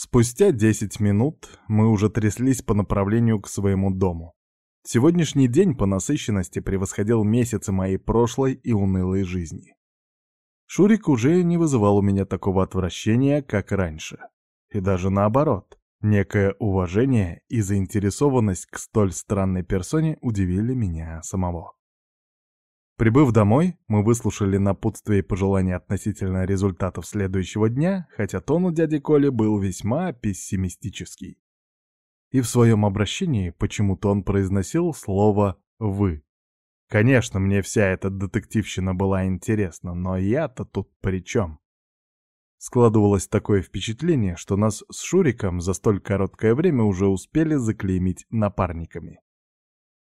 Спустя 10 минут мы уже тряслись по направлению к своему дому. Сегодняшний день по насыщенности превосходил месяцы моей прошлой и унылой жизни. Шурик уже не вызывал у меня такого отвращения, как раньше. И даже наоборот, некое уважение и заинтересованность к столь странной персоне удивили меня самого. Прибыв домой, мы выслушали напутствие и пожелания относительно результатов следующего дня, хотя тон у дяди Коли был весьма пессимистический. И в своем обращении почему-то он произносил слово «вы». Конечно, мне вся эта детективщина была интересна, но я-то тут при чем? Складывалось такое впечатление, что нас с Шуриком за столь короткое время уже успели заклеймить напарниками.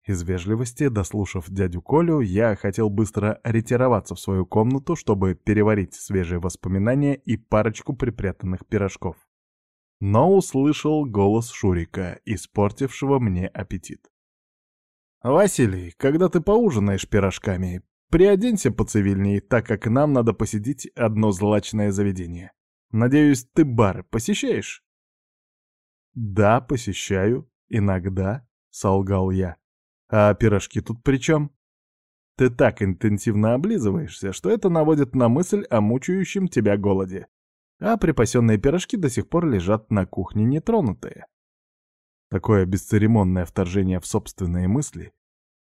Из вежливости, дослушав дядю Колю, я хотел быстро ретироваться в свою комнату, чтобы переварить свежие воспоминания и парочку припрятанных пирожков. Но услышал голос Шурика, испортившего мне аппетит. «Василий, когда ты поужинаешь пирожками, приоденься поцивильней, так как нам надо посетить одно злачное заведение. Надеюсь, ты бары посещаешь?» «Да, посещаю. Иногда», — солгал я. А пирожки тут при чем? Ты так интенсивно облизываешься, что это наводит на мысль о мучающем тебя голоде. А припасенные пирожки до сих пор лежат на кухне нетронутые. Такое бесцеремонное вторжение в собственные мысли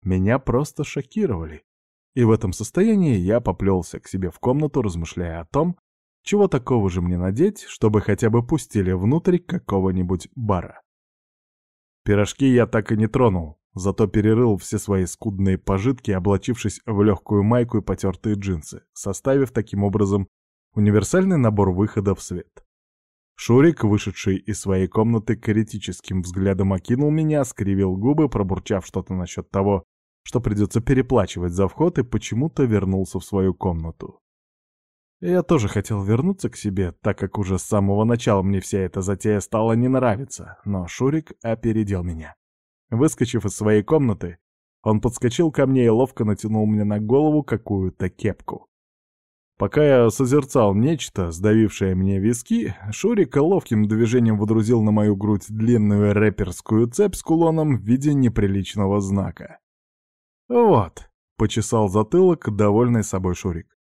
меня просто шокировали. И в этом состоянии я поплелся к себе в комнату, размышляя о том, чего такого же мне надеть, чтобы хотя бы пустили внутрь какого-нибудь бара. Пирожки я так и не тронул, Зато перерыл все свои скудные пожитки, облачившись в легкую майку и потертые джинсы, составив таким образом универсальный набор выхода в свет. Шурик, вышедший из своей комнаты, критическим взглядом окинул меня, скривил губы, пробурчав что-то насчет того, что придется переплачивать за вход, и почему-то вернулся в свою комнату. Я тоже хотел вернуться к себе, так как уже с самого начала мне вся эта затея стала не нравиться, но Шурик опередил меня. Выскочив из своей комнаты, он подскочил ко мне и ловко натянул мне на голову какую-то кепку. Пока я созерцал нечто, сдавившее мне виски, Шурик ловким движением водрузил на мою грудь длинную рэперскую цепь с кулоном в виде неприличного знака. «Вот», — почесал затылок, довольный собой Шурик.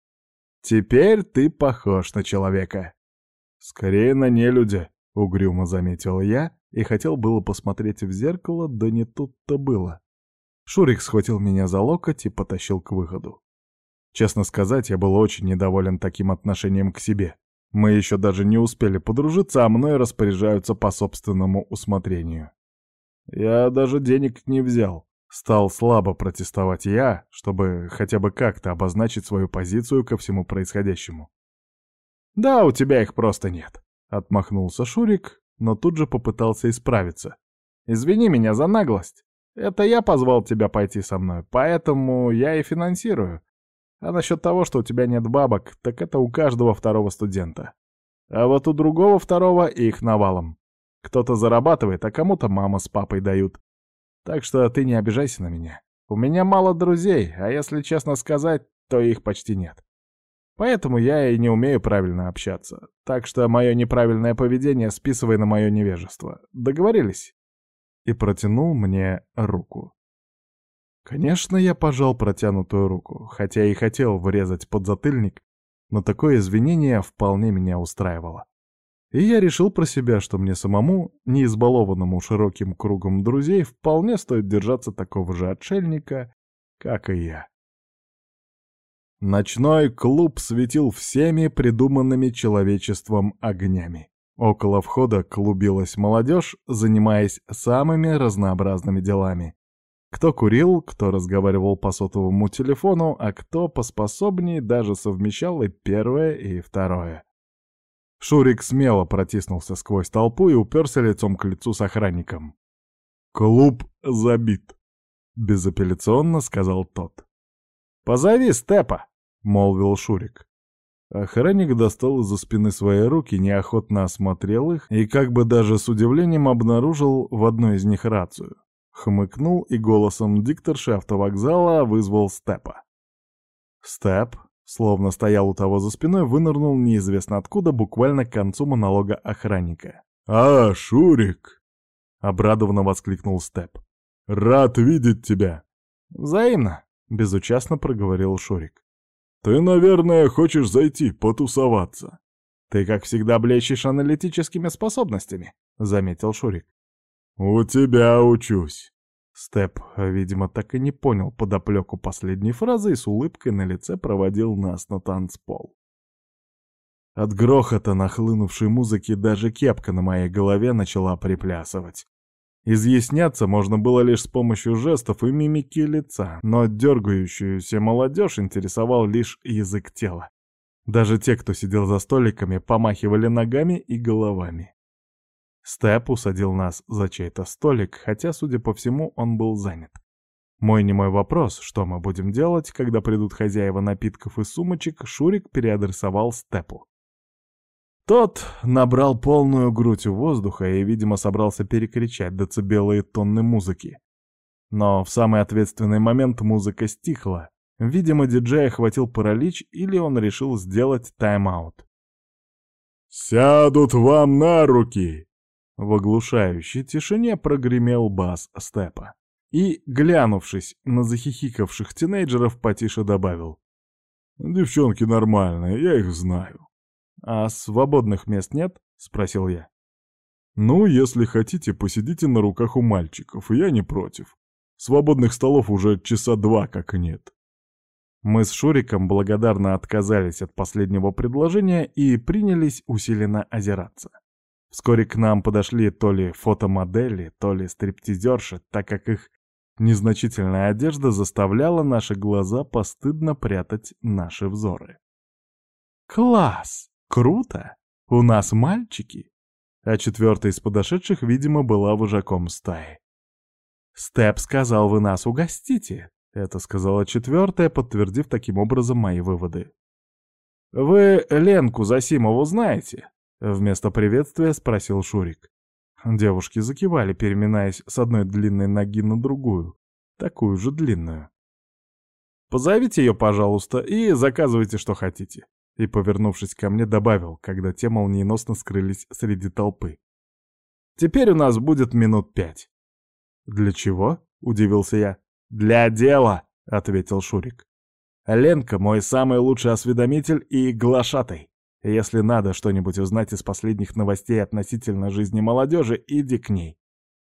«Теперь ты похож на человека». «Скорее на нелюдя», — угрюмо заметил я и хотел было посмотреть в зеркало, да не тут-то было. Шурик схватил меня за локоть и потащил к выходу. Честно сказать, я был очень недоволен таким отношением к себе. Мы еще даже не успели подружиться, а мной распоряжаются по собственному усмотрению. Я даже денег не взял. Стал слабо протестовать я, чтобы хотя бы как-то обозначить свою позицию ко всему происходящему. «Да, у тебя их просто нет», — отмахнулся Шурик но тут же попытался исправиться. «Извини меня за наглость. Это я позвал тебя пойти со мной, поэтому я и финансирую. А насчет того, что у тебя нет бабок, так это у каждого второго студента. А вот у другого второго их навалом. Кто-то зарабатывает, а кому-то мама с папой дают. Так что ты не обижайся на меня. У меня мало друзей, а если честно сказать, то их почти нет. Поэтому я и не умею правильно общаться. Так что мое неправильное поведение списывай на мое невежество. Договорились?» И протянул мне руку. Конечно, я пожал протянутую руку, хотя и хотел врезать под затыльник, но такое извинение вполне меня устраивало. И я решил про себя, что мне самому, не избалованному широким кругом друзей, вполне стоит держаться такого же отшельника, как и я. Ночной клуб светил всеми придуманными человечеством огнями. Около входа клубилась молодежь, занимаясь самыми разнообразными делами. Кто курил, кто разговаривал по сотовому телефону, а кто поспособнее даже совмещал и первое, и второе. Шурик смело протиснулся сквозь толпу и уперся лицом к лицу с охранником. «Клуб забит», — безапелляционно сказал тот. «Позови Степа!» — молвил Шурик. Охранник достал из-за спины свои руки, неохотно осмотрел их и как бы даже с удивлением обнаружил в одной из них рацию. Хмыкнул и голосом дикторши автовокзала вызвал Степа. Степ, словно стоял у того за спиной, вынырнул неизвестно откуда, буквально к концу монолога охранника. «А, Шурик!» — обрадованно воскликнул Степ. «Рад видеть тебя!» «Взаимно!» — безучастно проговорил Шурик. «Ты, наверное, хочешь зайти потусоваться?» «Ты, как всегда, блещешь аналитическими способностями», — заметил Шурик. «У тебя учусь». Степ, видимо, так и не понял подоплеку последней фразы и с улыбкой на лице проводил нас на танцпол. От грохота нахлынувшей музыки даже кепка на моей голове начала приплясывать. Изъясняться можно было лишь с помощью жестов и мимики лица, но дергающуюся молодежь интересовал лишь язык тела. Даже те, кто сидел за столиками, помахивали ногами и головами. Степ усадил нас за чей-то столик, хотя, судя по всему, он был занят. Мой немой вопрос, что мы будем делать, когда придут хозяева напитков и сумочек, Шурик переадресовал Степу. Тот набрал полную грудь воздуха и, видимо, собрался перекричать децибелы тонны музыки. Но в самый ответственный момент музыка стихла. Видимо, диджея хватил паралич или он решил сделать тайм-аут. «Сядут вам на руки!» В оглушающей тишине прогремел бас Степа. И, глянувшись на захихикавших тинейджеров, потише добавил. «Девчонки нормальные, я их знаю». «А свободных мест нет?» — спросил я. «Ну, если хотите, посидите на руках у мальчиков, я не против. Свободных столов уже часа два как нет». Мы с Шуриком благодарно отказались от последнего предложения и принялись усиленно озираться. Вскоре к нам подошли то ли фотомодели, то ли стриптизерши, так как их незначительная одежда заставляла наши глаза постыдно прятать наши взоры. «Класс! Круто! У нас мальчики!» А четвертая из подошедших, видимо, была вожаком стаи. «Степ сказал, вы нас угостите!» Это сказала четвертая, подтвердив таким образом мои выводы. «Вы Ленку Засимову знаете?» Вместо приветствия спросил Шурик. Девушки закивали, переминаясь с одной длинной ноги на другую, такую же длинную. «Позовите ее, пожалуйста, и заказывайте, что хотите», и, повернувшись ко мне, добавил, когда те молниеносно скрылись среди толпы. «Теперь у нас будет минут пять». «Для чего?» — удивился я. «Для дела», — ответил Шурик. «Ленка — мой самый лучший осведомитель и глашатай. Если надо что-нибудь узнать из последних новостей относительно жизни молодежи, иди к ней.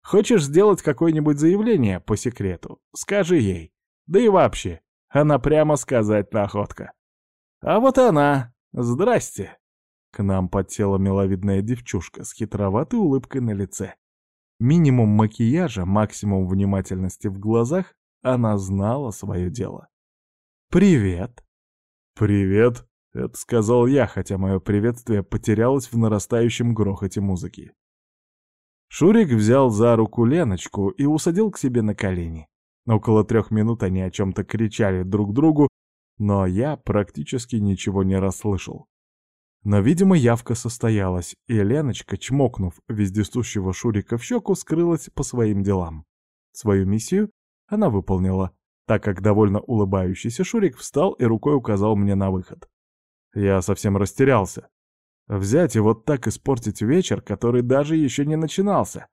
Хочешь сделать какое-нибудь заявление по секрету? Скажи ей. Да и вообще, она прямо сказать находка. А вот она. Здрасте. К нам подсела миловидная девчушка с хитроватой улыбкой на лице. Минимум макияжа, максимум внимательности в глазах, она знала свое дело. «Привет!» «Привет!» — это сказал я, хотя мое приветствие потерялось в нарастающем грохоте музыки. Шурик взял за руку Леночку и усадил к себе на колени. Около трех минут они о чем-то кричали друг другу, но я практически ничего не расслышал. Но, видимо, явка состоялась, и Леночка, чмокнув вездесущего Шурика в щеку, скрылась по своим делам. Свою миссию она выполнила, так как довольно улыбающийся Шурик встал и рукой указал мне на выход. Я совсем растерялся. Взять и вот так испортить вечер, который даже еще не начинался.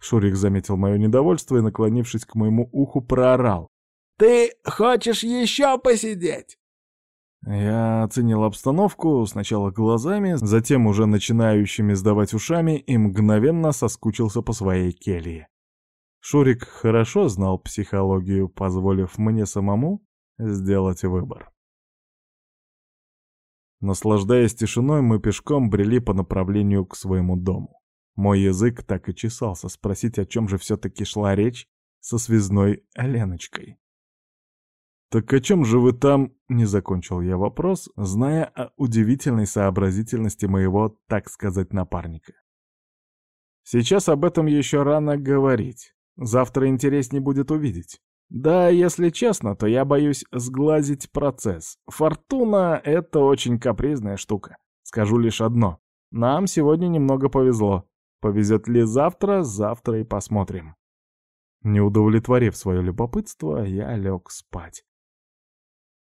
Шурик заметил мое недовольство и, наклонившись к моему уху, проорал. «Ты хочешь еще посидеть?» Я оценил обстановку сначала глазами, затем уже начинающими сдавать ушами и мгновенно соскучился по своей келье. Шурик хорошо знал психологию, позволив мне самому сделать выбор. Наслаждаясь тишиной, мы пешком брели по направлению к своему дому. Мой язык так и чесался спросить, о чем же все-таки шла речь со связной Леночкой. «Так о чем же вы там?» — не закончил я вопрос, зная о удивительной сообразительности моего, так сказать, напарника. «Сейчас об этом еще рано говорить. Завтра интереснее будет увидеть. Да, если честно, то я боюсь сглазить процесс. Фортуна — это очень капризная штука. Скажу лишь одно. Нам сегодня немного повезло. Повезет ли завтра, завтра и посмотрим. Не удовлетворив свое любопытство, я лег спать.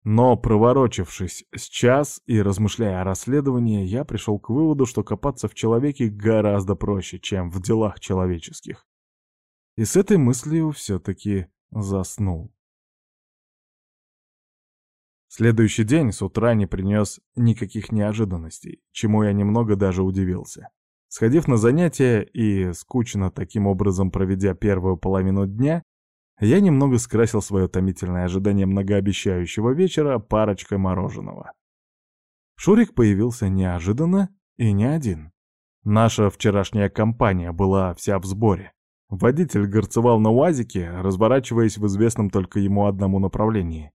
Но, проворочившись с час и размышляя о расследовании, я пришел к выводу, что копаться в человеке гораздо проще, чем в делах человеческих. И с этой мыслью все-таки заснул. Следующий день с утра не принес никаких неожиданностей, чему я немного даже удивился. Сходив на занятия и скучно таким образом проведя первую половину дня, я немного скрасил свое томительное ожидание многообещающего вечера парочкой мороженого. Шурик появился неожиданно и не один. Наша вчерашняя компания была вся в сборе. Водитель горцевал на УАЗике, разворачиваясь в известном только ему одному направлении.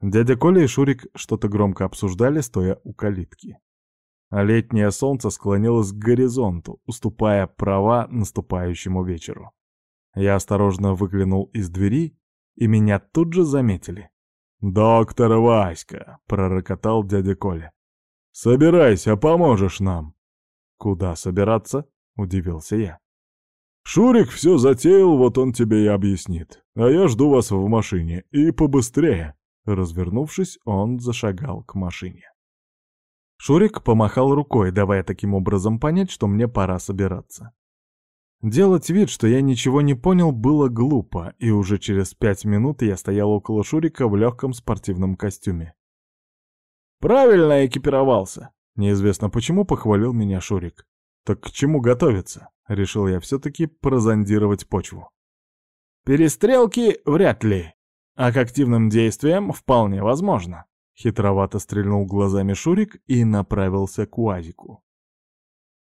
Дядя Коля и Шурик что-то громко обсуждали, стоя у калитки. А летнее солнце склонилось к горизонту, уступая права наступающему вечеру. Я осторожно выглянул из двери, и меня тут же заметили. «Доктор Васька!» — пророкотал дядя Коля. «Собирайся, поможешь нам!» «Куда собираться?» — удивился я. «Шурик все затеял, вот он тебе и объяснит. А я жду вас в машине, и побыстрее!» Развернувшись, он зашагал к машине. Шурик помахал рукой, давая таким образом понять, что мне пора собираться. Делать вид, что я ничего не понял, было глупо, и уже через пять минут я стоял около Шурика в легком спортивном костюме. «Правильно экипировался!» Неизвестно почему похвалил меня Шурик. «Так к чему готовиться?» Решил я все-таки прозондировать почву. «Перестрелки вряд ли, а к активным действиям вполне возможно». Хитровато стрельнул глазами Шурик и направился к УАЗику.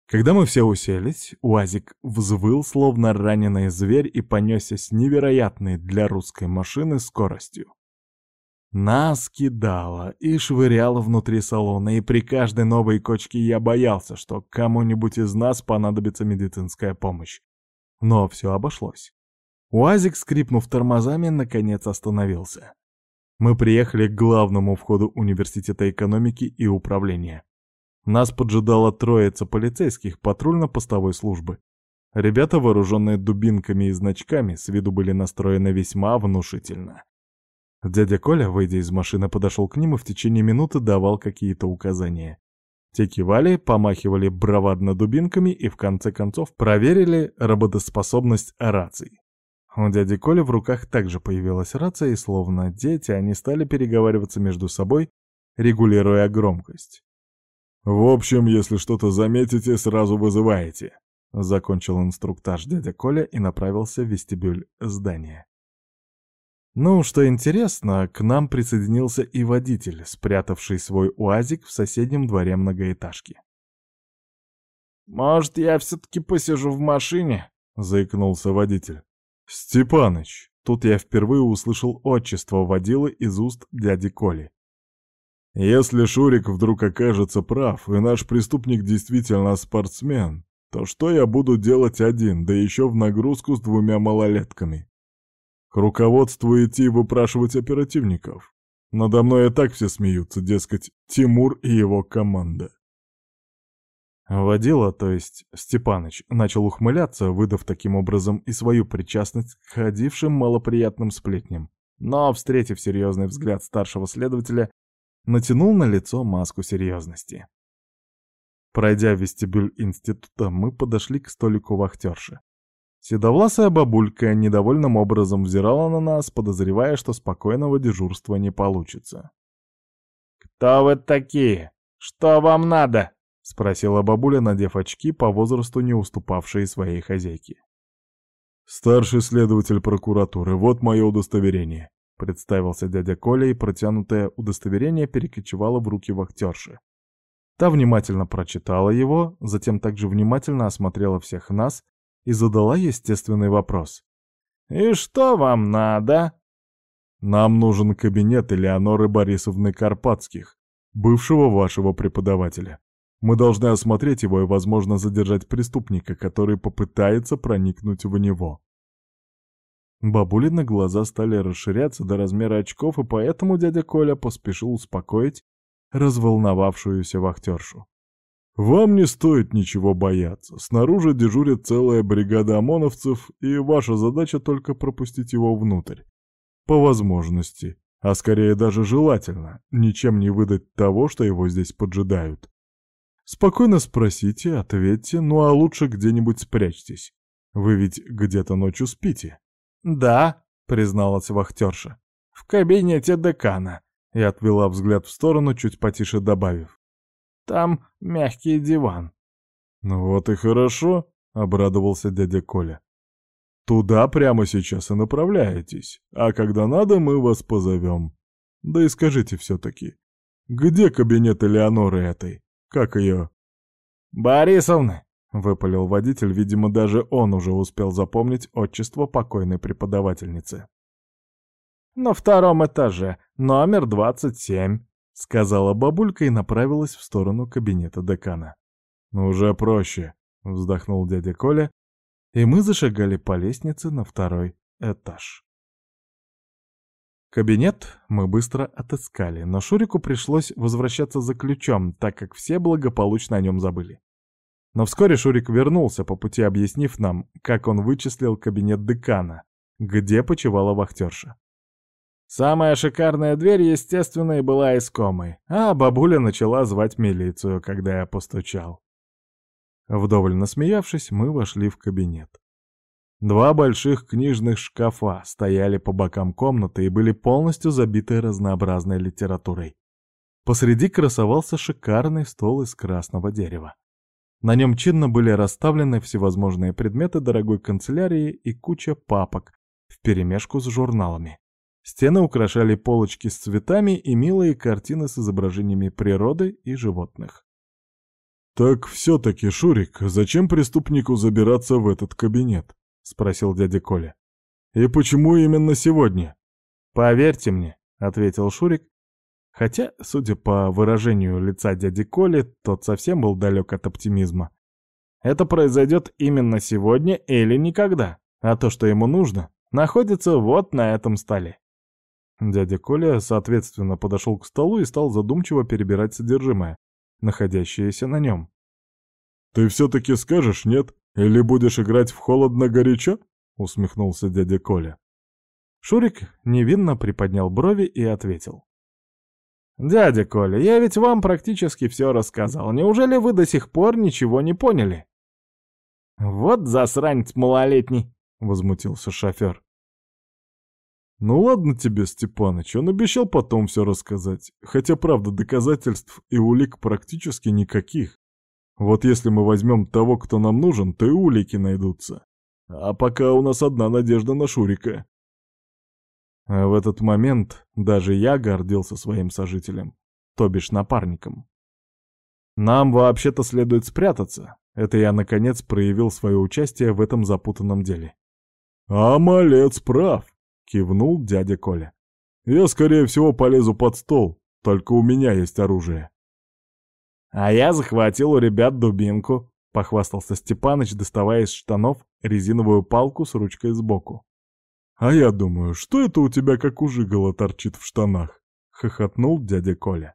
Когда мы все уселись, УАЗик взвыл, словно раненый зверь, и понесся с невероятной для русской машины скоростью. Нас кидало и швыряло внутри салона, и при каждой новой кочке я боялся, что кому-нибудь из нас понадобится медицинская помощь. Но все обошлось. УАЗик, скрипнув тормозами, наконец остановился. Мы приехали к главному входу университета экономики и управления. Нас поджидала троица полицейских патрульно-постовой службы. Ребята, вооруженные дубинками и значками, с виду были настроены весьма внушительно. Дядя Коля, выйдя из машины, подошел к ним и в течение минуты давал какие-то указания. Те кивали, помахивали бравадно дубинками и в конце концов проверили работоспособность раций. У дяди Коли в руках также появилась рация, и словно дети, они стали переговариваться между собой, регулируя громкость. «В общем, если что-то заметите, сразу вызываете», — закончил инструктаж дядя Коля и направился в вестибюль здания. Ну, что интересно, к нам присоединился и водитель, спрятавший свой УАЗик в соседнем дворе многоэтажки. «Может, я все-таки посижу в машине?» — заикнулся водитель. «Степаныч!» Тут я впервые услышал отчество водилы из уст дяди Коли. Если Шурик вдруг окажется прав, и наш преступник действительно спортсмен, то что я буду делать один, да еще в нагрузку с двумя малолетками? К руководству идти выпрашивать оперативников. Надо мной и так все смеются, дескать, Тимур и его команда. Водила, то есть Степаныч, начал ухмыляться, выдав таким образом и свою причастность к ходившим малоприятным сплетням. Но, встретив серьезный взгляд старшего следователя, натянул на лицо маску серьезности. Пройдя вестибюль института, мы подошли к столику вахтерши. Седовласая бабулька недовольным образом взирала на нас, подозревая, что спокойного дежурства не получится. «Кто вы такие? Что вам надо?» — спросила бабуля, надев очки, по возрасту не уступавшие своей хозяйке. «Старший следователь прокуратуры, вот мое удостоверение. Представился дядя Коля, и протянутое удостоверение перекочевало в руки вахтерши. Та внимательно прочитала его, затем также внимательно осмотрела всех нас и задала естественный вопрос. «И что вам надо?» «Нам нужен кабинет Элеоноры Борисовны Карпатских, бывшего вашего преподавателя. Мы должны осмотреть его и, возможно, задержать преступника, который попытается проникнуть в него». Бабулины глаза стали расширяться до размера очков, и поэтому дядя Коля поспешил успокоить разволновавшуюся вахтершу. «Вам не стоит ничего бояться. Снаружи дежурит целая бригада ОМОНовцев, и ваша задача только пропустить его внутрь. По возможности. а скорее даже желательно, ничем не выдать того, что его здесь поджидают. Спокойно спросите, ответьте, ну а лучше где-нибудь спрячьтесь. Вы ведь где-то ночью спите. Да, призналась вахтерша. В кабинете декана. И отвела взгляд в сторону, чуть потише добавив. Там мягкий диван. Ну вот и хорошо, обрадовался дядя Коля. Туда прямо сейчас и направляетесь, а когда надо, мы вас позовем. Да и скажите все-таки, где кабинет Элеоноры этой? Как ее? Борисовны, выпалил водитель, видимо, даже он уже успел запомнить отчество покойной преподавательницы. На втором этаже, номер двадцать семь, сказала бабулька и направилась в сторону кабинета декана. Ну уже проще, вздохнул дядя Коля и мы зашагали по лестнице на второй этаж. Кабинет мы быстро отыскали, но Шурику пришлось возвращаться за ключом, так как все благополучно о нем забыли. Но вскоре Шурик вернулся, по пути объяснив нам, как он вычислил кабинет декана, где почивала вахтерша. Самая шикарная дверь, естественно, и была искомой, а бабуля начала звать милицию, когда я постучал. Вдоволь насмеявшись, мы вошли в кабинет. Два больших книжных шкафа стояли по бокам комнаты и были полностью забиты разнообразной литературой. Посреди красовался шикарный стол из красного дерева. На нем чинно были расставлены всевозможные предметы дорогой канцелярии и куча папок вперемешку с журналами. Стены украшали полочки с цветами и милые картины с изображениями природы и животных. «Так все-таки, Шурик, зачем преступнику забираться в этот кабинет?» — спросил дядя Коля. «И почему именно сегодня?» «Поверьте мне», — ответил Шурик, хотя, судя по выражению лица дяди Коли, тот совсем был далек от оптимизма. «Это произойдет именно сегодня или никогда, а то, что ему нужно, находится вот на этом столе». Дядя Коля, соответственно, подошел к столу и стал задумчиво перебирать содержимое, находящиеся на нем. «Ты все-таки скажешь нет? Или будешь играть в холодно-горячо?» — усмехнулся дядя Коля. Шурик невинно приподнял брови и ответил. «Дядя Коля, я ведь вам практически все рассказал. Неужели вы до сих пор ничего не поняли?» «Вот засранец малолетний!» — возмутился шофер. «Ну ладно тебе, Степаныч, он обещал потом все рассказать. Хотя, правда, доказательств и улик практически никаких. Вот если мы возьмем того, кто нам нужен, то и улики найдутся. А пока у нас одна надежда на Шурика». В этот момент даже я гордился своим сожителем, то бишь напарником. Нам вообще-то следует спрятаться. Это я, наконец, проявил свое участие в этом запутанном деле. «А малец прав!» — кивнул дядя Коля. «Я, скорее всего, полезу под стол, только у меня есть оружие». «А я захватил у ребят дубинку», — похвастался Степаныч, доставая из штанов резиновую палку с ручкой сбоку. «А я думаю, что это у тебя как у жигала торчит в штанах?» — хохотнул дядя Коля.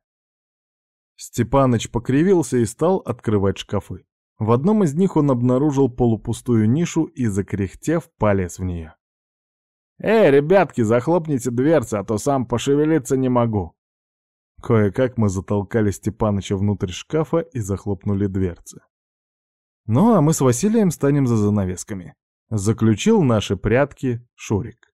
Степаныч покривился и стал открывать шкафы. В одном из них он обнаружил полупустую нишу и, закряхтев, полез в нее. «Эй, ребятки, захлопните дверцы, а то сам пошевелиться не могу!» Кое-как мы затолкали Степаныча внутрь шкафа и захлопнули дверцы. Ну, а мы с Василием станем за занавесками. Заключил наши прятки Шурик.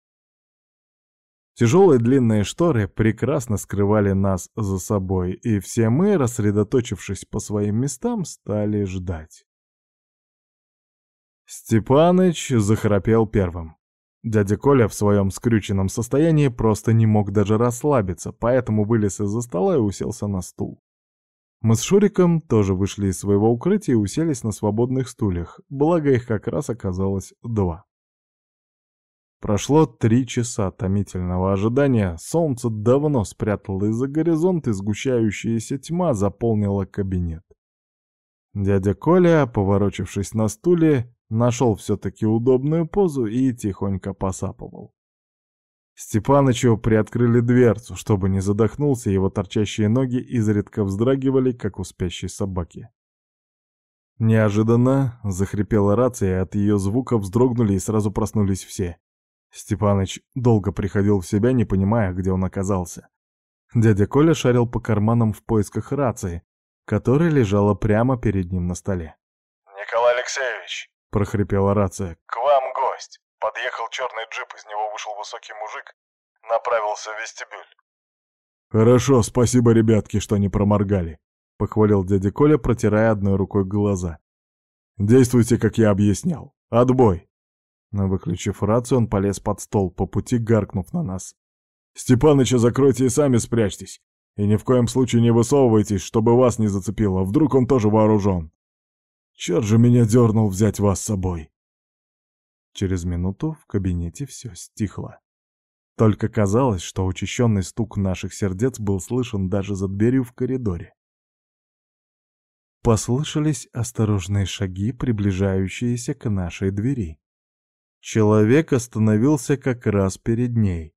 Тяжелые длинные шторы прекрасно скрывали нас за собой, и все мы, рассредоточившись по своим местам, стали ждать. Степаныч захрапел первым. Дядя Коля в своем скрюченном состоянии просто не мог даже расслабиться, поэтому вылез из-за стола и уселся на стул. Мы с Шуриком тоже вышли из своего укрытия и уселись на свободных стульях, благо их как раз оказалось два. Прошло три часа томительного ожидания, солнце давно спрятало из-за горизонта, и сгущающаяся тьма заполнила кабинет. Дядя Коля, поворочившись на стуле, Нашел все-таки удобную позу и тихонько посапывал. Степанычу приоткрыли дверцу, чтобы не задохнулся, его торчащие ноги изредка вздрагивали, как у спящей собаки. Неожиданно захрипела рация, и от ее звука вздрогнули и сразу проснулись все. Степаныч долго приходил в себя, не понимая, где он оказался. Дядя Коля шарил по карманам в поисках рации, которая лежала прямо перед ним на столе. «Николай Алексеевич!» — прохрипела рация. «К вам гость! Подъехал черный джип, из него вышел высокий мужик, направился в вестибюль». «Хорошо, спасибо, ребятки, что не проморгали», — похвалил дядя Коля, протирая одной рукой глаза. «Действуйте, как я объяснял. Отбой!» Но, выключив рацию, он полез под стол, по пути гаркнув на нас. «Степаныча закройте и сами спрячьтесь. И ни в коем случае не высовывайтесь, чтобы вас не зацепило. Вдруг он тоже вооружен. Черт же меня дернул взять вас с собой!» Через минуту в кабинете все стихло. Только казалось, что учащенный стук наших сердец был слышен даже за дверью в коридоре. Послышались осторожные шаги, приближающиеся к нашей двери. Человек остановился как раз перед ней.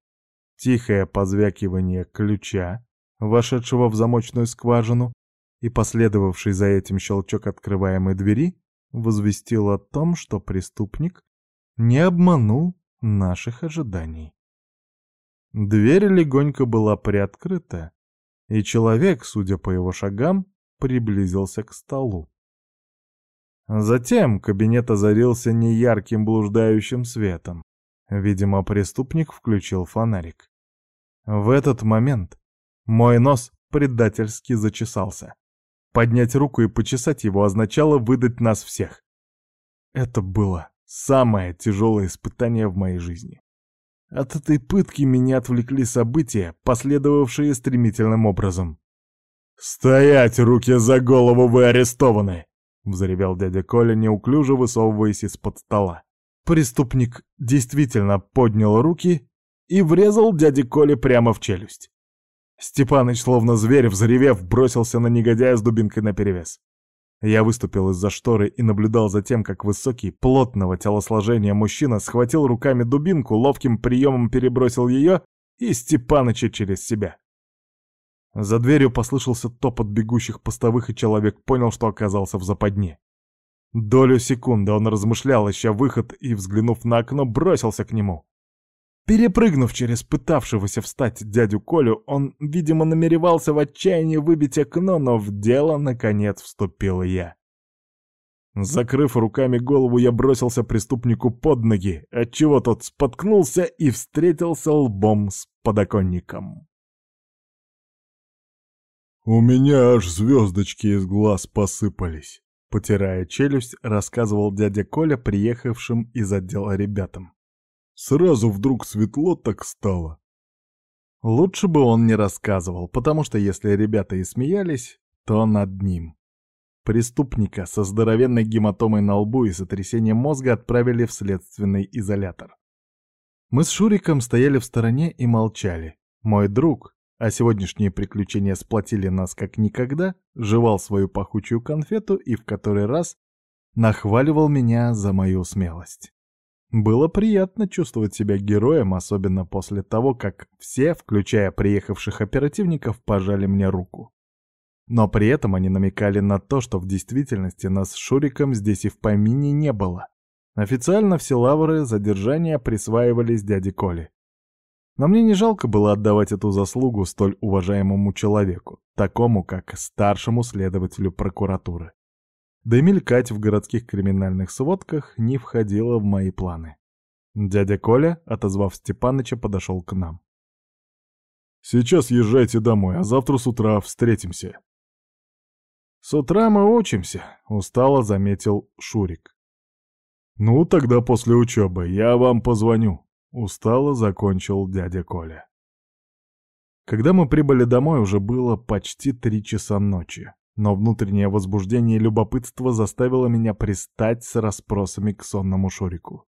Тихое позвякивание ключа, вошедшего в замочную скважину, и последовавший за этим щелчок открываемой двери возвестил о том, что преступник не обманул наших ожиданий. Дверь легонько была приоткрыта, и человек, судя по его шагам, приблизился к столу. Затем кабинет озарился неярким блуждающим светом. Видимо, преступник включил фонарик. В этот момент мой нос предательски зачесался. Поднять руку и почесать его означало выдать нас всех. Это было самое тяжелое испытание в моей жизни. От этой пытки меня отвлекли события, последовавшие стремительным образом. «Стоять, руки за голову, вы арестованы!» — взревел дядя Коля, неуклюже высовываясь из-под стола. Преступник действительно поднял руки и врезал дяде Коле прямо в челюсть. Степаныч, словно зверь, взревев, бросился на негодяя с дубинкой наперевес. Я выступил из-за шторы и наблюдал за тем, как высокий, плотного телосложения мужчина схватил руками дубинку, ловким приемом перебросил ее и Степаныча через себя. За дверью послышался топот бегущих постовых, и человек понял, что оказался в западне. Долю секунды он размышлял, ища выход, и, взглянув на окно, бросился к нему. Перепрыгнув через пытавшегося встать дядю Колю, он, видимо, намеревался в отчаянии выбить окно, но в дело, наконец, вступил я. Закрыв руками голову, я бросился преступнику под ноги, отчего тот споткнулся и встретился лбом с подоконником. «У меня аж звездочки из глаз посыпались», — потирая челюсть, рассказывал дядя Коля приехавшим из отдела ребятам. Сразу вдруг светло так стало. Лучше бы он не рассказывал, потому что если ребята и смеялись, то над ним. Преступника со здоровенной гематомой на лбу и сотрясением мозга отправили в следственный изолятор. Мы с Шуриком стояли в стороне и молчали. Мой друг, а сегодняшние приключения сплотили нас как никогда, жевал свою пахучую конфету и в который раз нахваливал меня за мою смелость. Было приятно чувствовать себя героем, особенно после того, как все, включая приехавших оперативников, пожали мне руку. Но при этом они намекали на то, что в действительности нас с Шуриком здесь и в помине не было. Официально все лавры задержания присваивались дяде Коле. Но мне не жалко было отдавать эту заслугу столь уважаемому человеку, такому как старшему следователю прокуратуры да и мелькать в городских криминальных сводках не входило в мои планы. Дядя Коля, отозвав Степаныча, подошел к нам. «Сейчас езжайте домой, а завтра с утра встретимся». «С утра мы учимся», — устало заметил Шурик. «Ну, тогда после учебы я вам позвоню», — устало закончил дядя Коля. Когда мы прибыли домой, уже было почти три часа ночи но внутреннее возбуждение и любопытство заставило меня пристать с расспросами к сонному Шурику.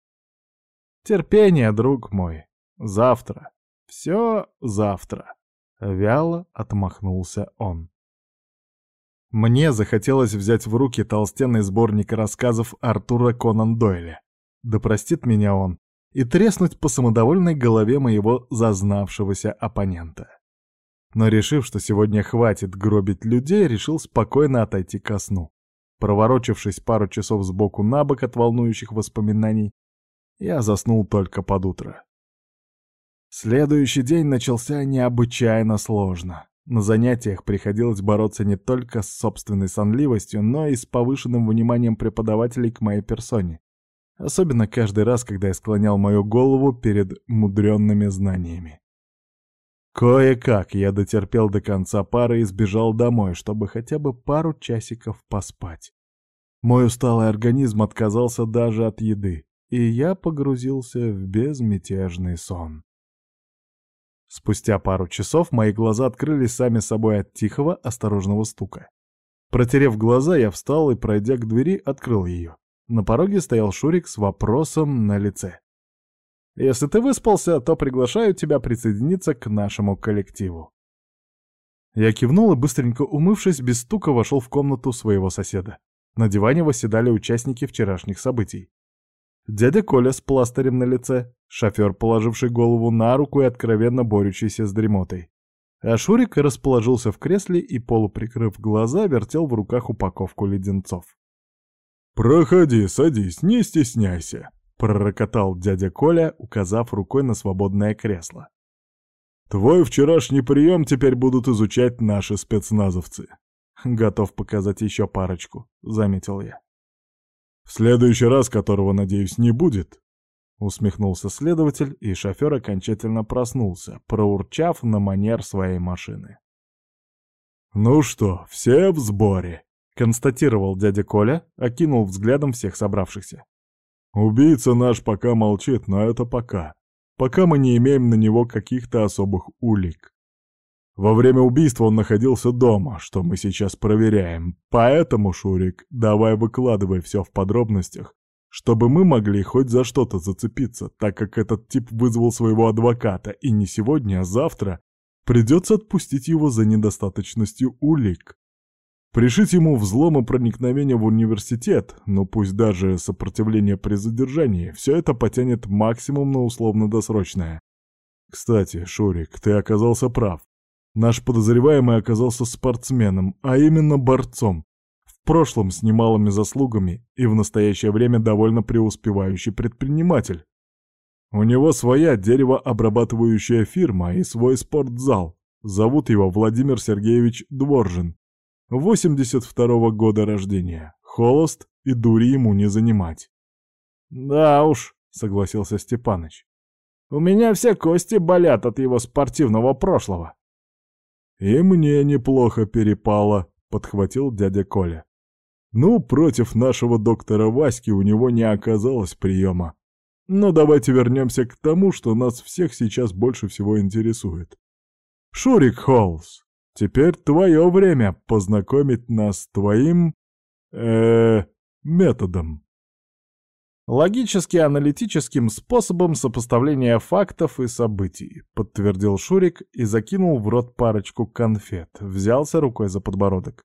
«Терпение, друг мой. Завтра. Все завтра», — вяло отмахнулся он. Мне захотелось взять в руки толстенный сборник рассказов Артура Конан Дойля. Да простит меня он, и треснуть по самодовольной голове моего зазнавшегося оппонента но решив, что сегодня хватит гробить людей, решил спокойно отойти ко сну. Проворочившись пару часов сбоку на бок от волнующих воспоминаний, я заснул только под утро. Следующий день начался необычайно сложно. На занятиях приходилось бороться не только с собственной сонливостью, но и с повышенным вниманием преподавателей к моей персоне. Особенно каждый раз, когда я склонял мою голову перед мудренными знаниями. Кое-как я дотерпел до конца пары и сбежал домой, чтобы хотя бы пару часиков поспать. Мой усталый организм отказался даже от еды, и я погрузился в безмятежный сон. Спустя пару часов мои глаза открылись сами собой от тихого, осторожного стука. Протерев глаза, я встал и, пройдя к двери, открыл ее. На пороге стоял Шурик с вопросом на лице. Если ты выспался, то приглашаю тебя присоединиться к нашему коллективу. Я кивнул и, быстренько умывшись, без стука вошел в комнату своего соседа. На диване восседали участники вчерашних событий. Дядя Коля с пластырем на лице, шофер, положивший голову на руку и откровенно борющийся с дремотой. А Шурик расположился в кресле и, полуприкрыв глаза, вертел в руках упаковку леденцов. «Проходи, садись, не стесняйся», пророкотал дядя Коля, указав рукой на свободное кресло. «Твой вчерашний прием теперь будут изучать наши спецназовцы. Готов показать еще парочку», — заметил я. «В следующий раз, которого, надеюсь, не будет», — усмехнулся следователь, и шофер окончательно проснулся, проурчав на манер своей машины. «Ну что, все в сборе», — констатировал дядя Коля, окинул взглядом всех собравшихся. Убийца наш пока молчит, но это пока. Пока мы не имеем на него каких-то особых улик. Во время убийства он находился дома, что мы сейчас проверяем. Поэтому, Шурик, давай выкладывай все в подробностях, чтобы мы могли хоть за что-то зацепиться, так как этот тип вызвал своего адвоката, и не сегодня, а завтра придется отпустить его за недостаточностью улик. Пришить ему взлом и проникновение в университет, но пусть даже сопротивление при задержании, все это потянет максимум на условно-досрочное. Кстати, Шурик, ты оказался прав. Наш подозреваемый оказался спортсменом, а именно борцом. В прошлом с немалыми заслугами и в настоящее время довольно преуспевающий предприниматель. У него своя деревообрабатывающая фирма и свой спортзал. Зовут его Владимир Сергеевич Дворжин. 82-го года рождения. Холост и дури ему не занимать. «Да уж», — согласился Степаныч. «У меня все кости болят от его спортивного прошлого». «И мне неплохо перепало», — подхватил дядя Коля. «Ну, против нашего доктора Васьки у него не оказалось приема. Но давайте вернемся к тому, что нас всех сейчас больше всего интересует. Шурик Холлс, Теперь твое время познакомить нас с твоим... э методом. Логически-аналитическим способом сопоставления фактов и событий, подтвердил Шурик и закинул в рот парочку конфет, взялся рукой за подбородок.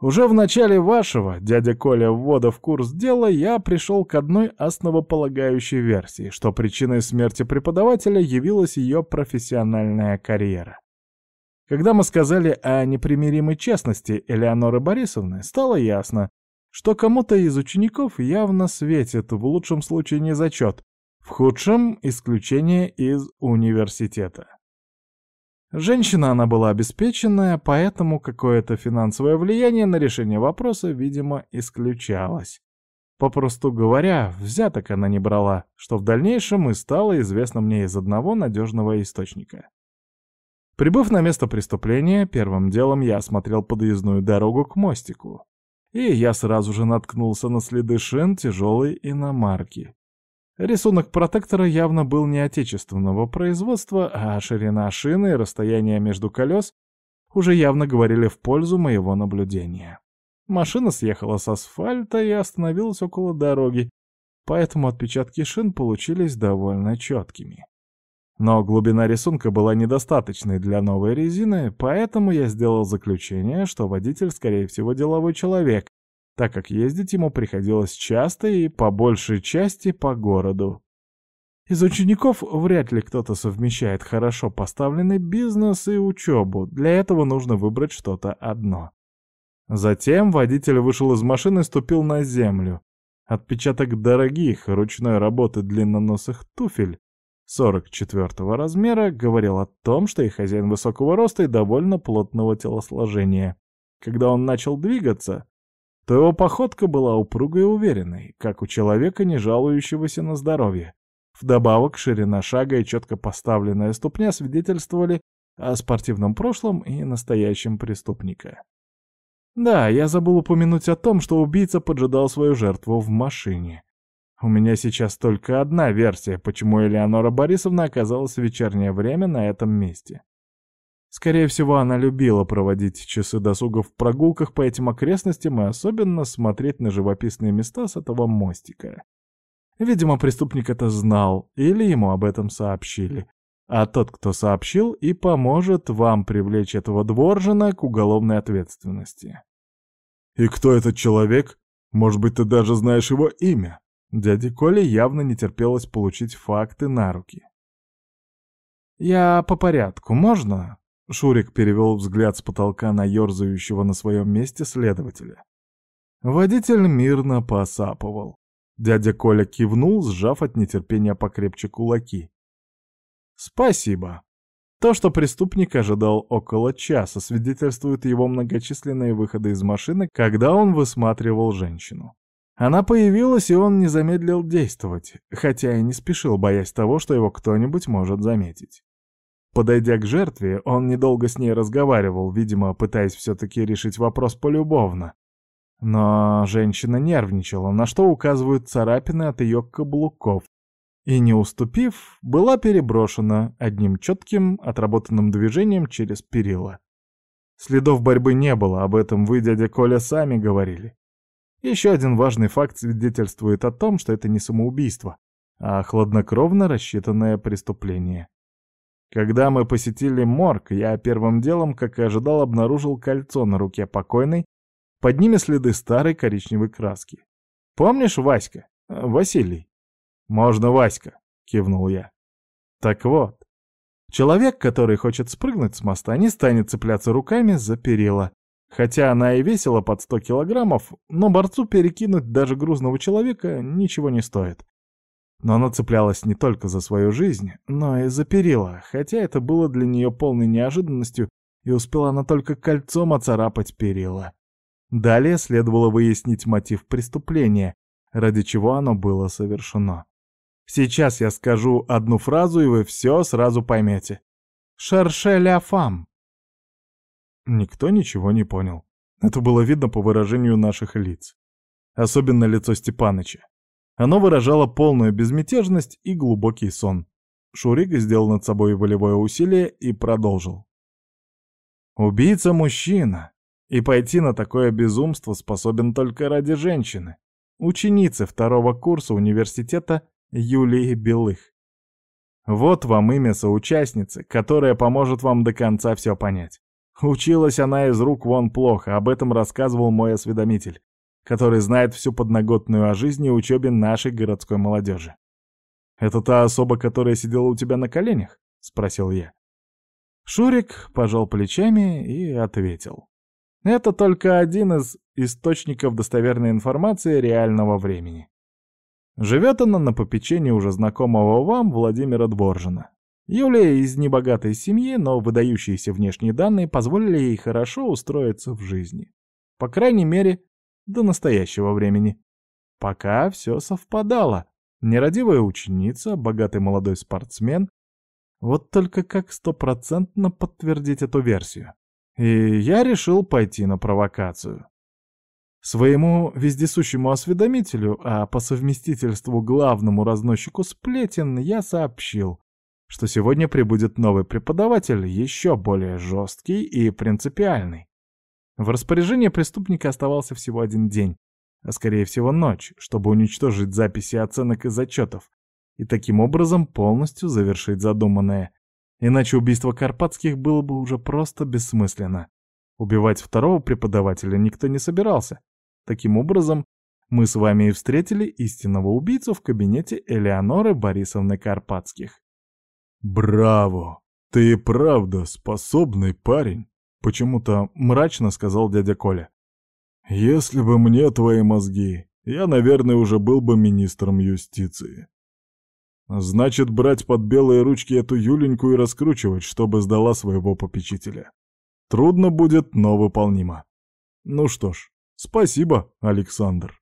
Уже в начале вашего, дядя Коля, ввода в курс дела, я пришел к одной основополагающей версии, что причиной смерти преподавателя явилась ее профессиональная карьера. Когда мы сказали о непримиримой честности Элеоноры Борисовны, стало ясно, что кому-то из учеников явно светит в лучшем случае не зачет, в худшем — исключение из университета. Женщина она была обеспеченная, поэтому какое-то финансовое влияние на решение вопроса, видимо, исключалось. Попросту говоря, взяток она не брала, что в дальнейшем и стало известно мне из одного надежного источника. Прибыв на место преступления, первым делом я осмотрел подъездную дорогу к мостику. И я сразу же наткнулся на следы шин тяжелой иномарки. Рисунок протектора явно был не отечественного производства, а ширина шины и расстояние между колес уже явно говорили в пользу моего наблюдения. Машина съехала с асфальта и остановилась около дороги, поэтому отпечатки шин получились довольно четкими. Но глубина рисунка была недостаточной для новой резины, поэтому я сделал заключение, что водитель, скорее всего, деловой человек, так как ездить ему приходилось часто и по большей части по городу. Из учеников вряд ли кто-то совмещает хорошо поставленный бизнес и учебу, для этого нужно выбрать что-то одно. Затем водитель вышел из машины и ступил на землю. Отпечаток дорогих ручной работы длинноносых туфель 44 размера, говорил о том, что и хозяин высокого роста и довольно плотного телосложения. Когда он начал двигаться, то его походка была упругой и уверенной, как у человека, не жалующегося на здоровье. Вдобавок, ширина шага и четко поставленная ступня свидетельствовали о спортивном прошлом и настоящем преступника. Да, я забыл упомянуть о том, что убийца поджидал свою жертву в машине. У меня сейчас только одна версия, почему Элеонора Борисовна оказалась в вечернее время на этом месте. Скорее всего, она любила проводить часы досуга в прогулках по этим окрестностям и особенно смотреть на живописные места с этого мостика. Видимо, преступник это знал, или ему об этом сообщили. А тот, кто сообщил, и поможет вам привлечь этого дворжина к уголовной ответственности. «И кто этот человек? Может быть, ты даже знаешь его имя?» Дяде Коле явно не терпелось получить факты на руки. «Я по порядку, можно?» Шурик перевел взгляд с потолка на ерзающего на своем месте следователя. Водитель мирно посапывал. Дядя Коля кивнул, сжав от нетерпения покрепче кулаки. «Спасибо. То, что преступник ожидал около часа, свидетельствует его многочисленные выходы из машины, когда он высматривал женщину. Она появилась, и он не замедлил действовать, хотя и не спешил, боясь того, что его кто-нибудь может заметить. Подойдя к жертве, он недолго с ней разговаривал, видимо, пытаясь все-таки решить вопрос полюбовно. Но женщина нервничала, на что указывают царапины от ее каблуков, и, не уступив, была переброшена одним четким, отработанным движением через перила. Следов борьбы не было, об этом вы, дядя Коля, сами говорили. Еще один важный факт свидетельствует о том, что это не самоубийство, а хладнокровно рассчитанное преступление. Когда мы посетили морг, я первым делом, как и ожидал, обнаружил кольцо на руке покойной, под ними следы старой коричневой краски. Помнишь Васька? Василий? Можно Васька, кивнул я. Так вот, человек, который хочет спрыгнуть с моста, не станет цепляться руками за перила. Хотя она и весила под 100 килограммов, но борцу перекинуть даже грузного человека ничего не стоит. Но она цеплялась не только за свою жизнь, но и за перила, хотя это было для нее полной неожиданностью, и успела она только кольцом оцарапать перила. Далее следовало выяснить мотив преступления, ради чего оно было совершено. Сейчас я скажу одну фразу, и вы все сразу поймете. «Шерше ля фам». Никто ничего не понял. Это было видно по выражению наших лиц. Особенно лицо Степаныча. Оно выражало полную безмятежность и глубокий сон. Шурик сделал над собой волевое усилие и продолжил. «Убийца мужчина, и пойти на такое безумство способен только ради женщины, ученицы второго курса университета Юлии Белых. Вот вам имя соучастницы, которая поможет вам до конца все понять. Училась она из рук вон плохо, об этом рассказывал мой осведомитель который знает всю подноготную о жизни и учебе нашей городской молодежи. «Это та особа, которая сидела у тебя на коленях?» — спросил я. Шурик пожал плечами и ответил. «Это только один из источников достоверной информации реального времени. Живет она на попечении уже знакомого вам Владимира Дворжина. Юлия из небогатой семьи, но выдающиеся внешние данные позволили ей хорошо устроиться в жизни. По крайней мере, до настоящего времени. Пока все совпадало. Нерадивая ученица, богатый молодой спортсмен. Вот только как стопроцентно подтвердить эту версию? И я решил пойти на провокацию. Своему вездесущему осведомителю, а по совместительству главному разносчику сплетен, я сообщил, что сегодня прибудет новый преподаватель, еще более жесткий и принципиальный. В распоряжении преступника оставался всего один день, а скорее всего ночь, чтобы уничтожить записи оценок и зачетов, и таким образом полностью завершить задуманное. Иначе убийство Карпатских было бы уже просто бессмысленно. Убивать второго преподавателя никто не собирался. Таким образом, мы с вами и встретили истинного убийцу в кабинете Элеоноры Борисовны Карпатских. «Браво! Ты и правда способный парень!» Почему-то мрачно сказал дядя Коля. «Если бы мне твои мозги, я, наверное, уже был бы министром юстиции». Значит, брать под белые ручки эту Юленьку и раскручивать, чтобы сдала своего попечителя. Трудно будет, но выполнимо. Ну что ж, спасибо, Александр.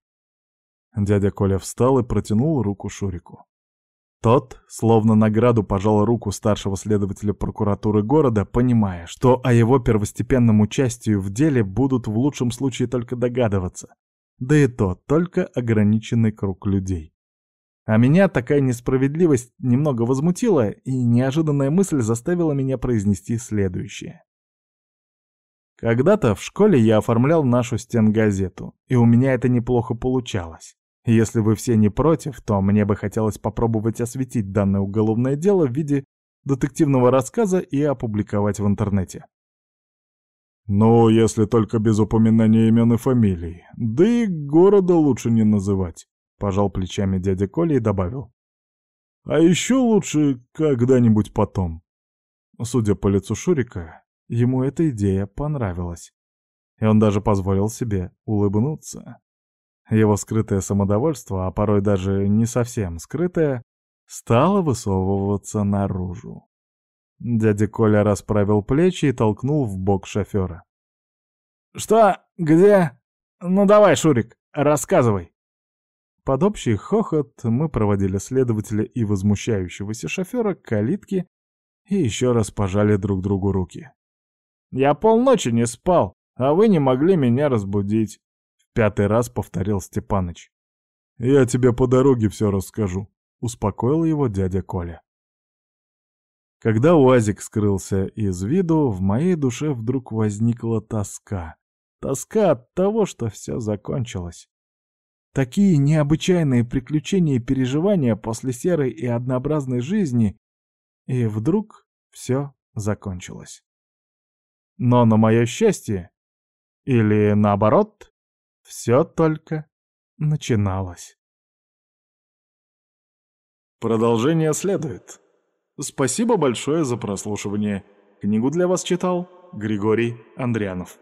Дядя Коля встал и протянул руку Шурику. Тот, словно награду, пожал руку старшего следователя прокуратуры города, понимая, что о его первостепенном участии в деле будут в лучшем случае только догадываться. Да и то только ограниченный круг людей. А меня такая несправедливость немного возмутила, и неожиданная мысль заставила меня произнести следующее. Когда-то в школе я оформлял нашу стенгазету, и у меня это неплохо получалось. Если вы все не против, то мне бы хотелось попробовать осветить данное уголовное дело в виде детективного рассказа и опубликовать в интернете. Ну, если только без упоминания имен и фамилий. Да и города лучше не называть, пожал плечами дядя Коля и добавил. А еще лучше когда-нибудь потом. Судя по лицу Шурика, ему эта идея понравилась. И он даже позволил себе улыбнуться. Его скрытое самодовольство, а порой даже не совсем скрытое, стало высовываться наружу. Дядя Коля расправил плечи и толкнул в бок шофера. «Что? Где? Ну давай, Шурик, рассказывай!» Под общий хохот мы проводили следователя и возмущающегося шофера к калитке и еще раз пожали друг другу руки. «Я полночи не спал, а вы не могли меня разбудить пятый раз повторил Степаныч. «Я тебе по дороге все расскажу», — успокоил его дядя Коля. Когда УАЗик скрылся из виду, в моей душе вдруг возникла тоска. Тоска от того, что все закончилось. Такие необычайные приключения и переживания после серой и однообразной жизни, и вдруг все закончилось. Но на мое счастье, или наоборот, все только начиналось. Продолжение следует. Спасибо большое за прослушивание. Книгу для вас читал Григорий Андрянов.